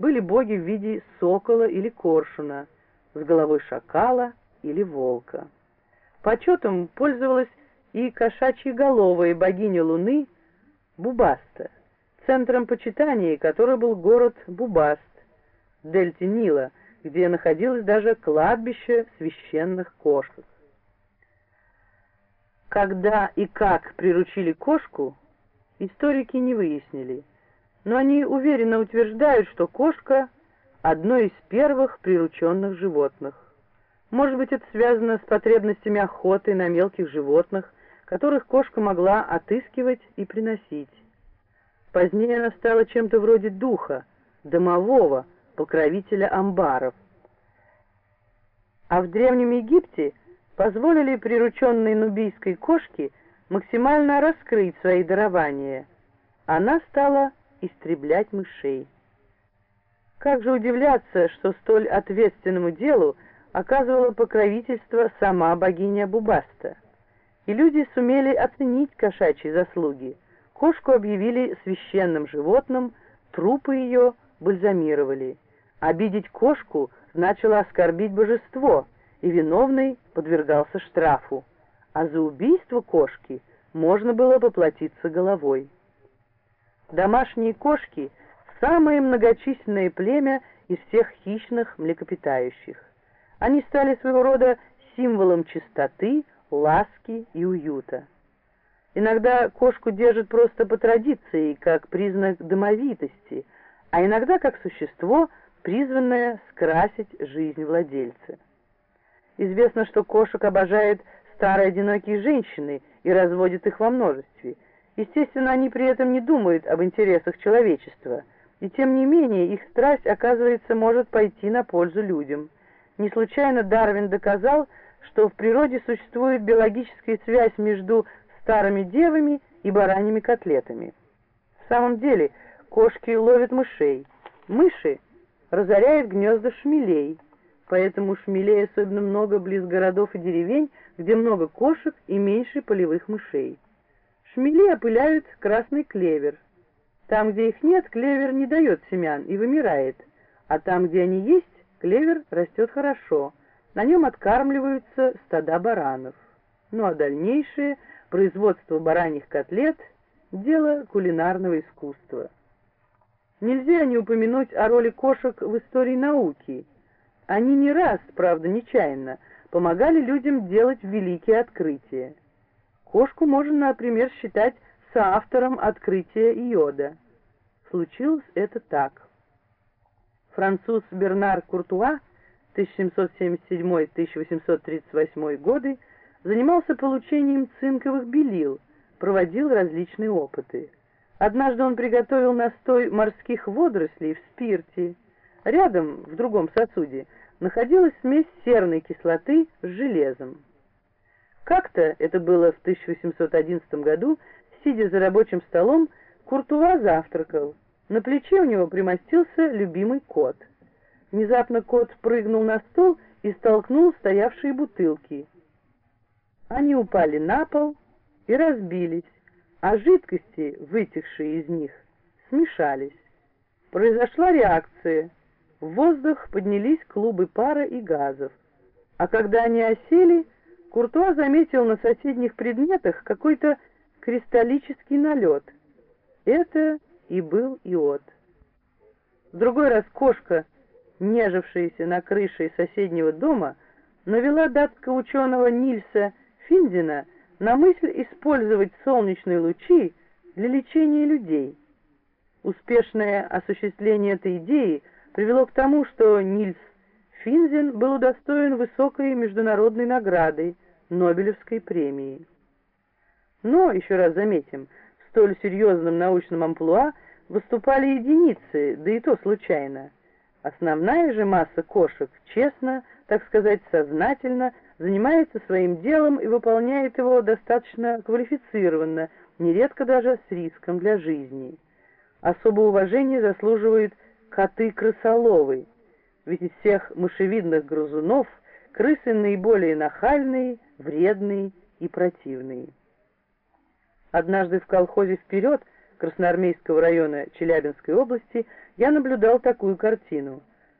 были боги в виде сокола или коршуна, с головой шакала или волка. Почетом пользовалась и кошачьей богиня Луны Бубаста, центром почитания которой был город Бубаст, дельте Нила, где находилось даже кладбище священных кошек. Когда и как приручили кошку, историки не выяснили, но они уверенно утверждают, что кошка – одно из первых прирученных животных. Может быть, это связано с потребностями охоты на мелких животных, которых кошка могла отыскивать и приносить. Позднее она стала чем-то вроде духа, домового, покровителя амбаров. А в Древнем Египте позволили прирученной нубийской кошке максимально раскрыть свои дарования. Она стала истреблять мышей. Как же удивляться, что столь ответственному делу оказывала покровительство сама богиня Бубаста. И люди сумели оценить кошачьи заслуги. Кошку объявили священным животным, трупы ее бальзамировали. Обидеть кошку значило оскорбить божество, и виновный подвергался штрафу, а за убийство кошки можно было поплатиться головой. Домашние кошки – самое многочисленное племя из всех хищных млекопитающих. Они стали своего рода символом чистоты, ласки и уюта. Иногда кошку держат просто по традиции, как признак домовитости, а иногда как существо, призванное скрасить жизнь владельца. Известно, что кошек обожают старые одинокие женщины и разводят их во множестве. Естественно, они при этом не думают об интересах человечества, и тем не менее их страсть, оказывается, может пойти на пользу людям – не случайно Дарвин доказал, что в природе существует биологическая связь между старыми девами и бараньими котлетами. В самом деле, кошки ловят мышей. Мыши разоряют гнезда шмелей, поэтому шмелей особенно много близ городов и деревень, где много кошек и меньше полевых мышей. Шмели опыляют красный клевер. Там, где их нет, клевер не дает семян и вымирает, а там, где они есть, Клевер растет хорошо, на нем откармливаются стада баранов. Ну а дальнейшее производство бараньих котлет – дело кулинарного искусства. Нельзя не упомянуть о роли кошек в истории науки. Они не раз, правда нечаянно, помогали людям делать великие открытия. Кошку можно, например, считать соавтором открытия йода. Случилось это так. Француз Бернар Куртуа 1777-1838 годы занимался получением цинковых белил, проводил различные опыты. Однажды он приготовил настой морских водорослей в спирте. Рядом, в другом сосуде, находилась смесь серной кислоты с железом. Как-то, это было в 1811 году, сидя за рабочим столом, Куртуа завтракал. На плече у него примостился любимый кот. Внезапно кот прыгнул на стол и столкнул стоявшие бутылки. Они упали на пол и разбились, а жидкости, вытекшие из них, смешались. Произошла реакция. В воздух поднялись клубы пара и газов. А когда они осели, Куртуа заметил на соседних предметах какой-то кристаллический налет. Это и был иод. В другой раз кошка, нежившаяся на крыше соседнего дома, навела датского ученого Нильса Финдина на мысль использовать солнечные лучи для лечения людей. Успешное осуществление этой идеи привело к тому, что Нильс Финзен был удостоен высокой международной наградой Нобелевской премии. Но, еще раз заметим, столь серьезном научном амплуа выступали единицы, да и то случайно. Основная же масса кошек честно, так сказать, сознательно занимается своим делом и выполняет его достаточно квалифицированно, нередко даже с риском для жизни. Особое уважение заслуживают коты-крысоловы, ведь из всех мышевидных грызунов крысы наиболее нахальные, вредные и противные. Однажды в колхозе «Вперед» Красноармейского района Челябинской области я наблюдал такую картину.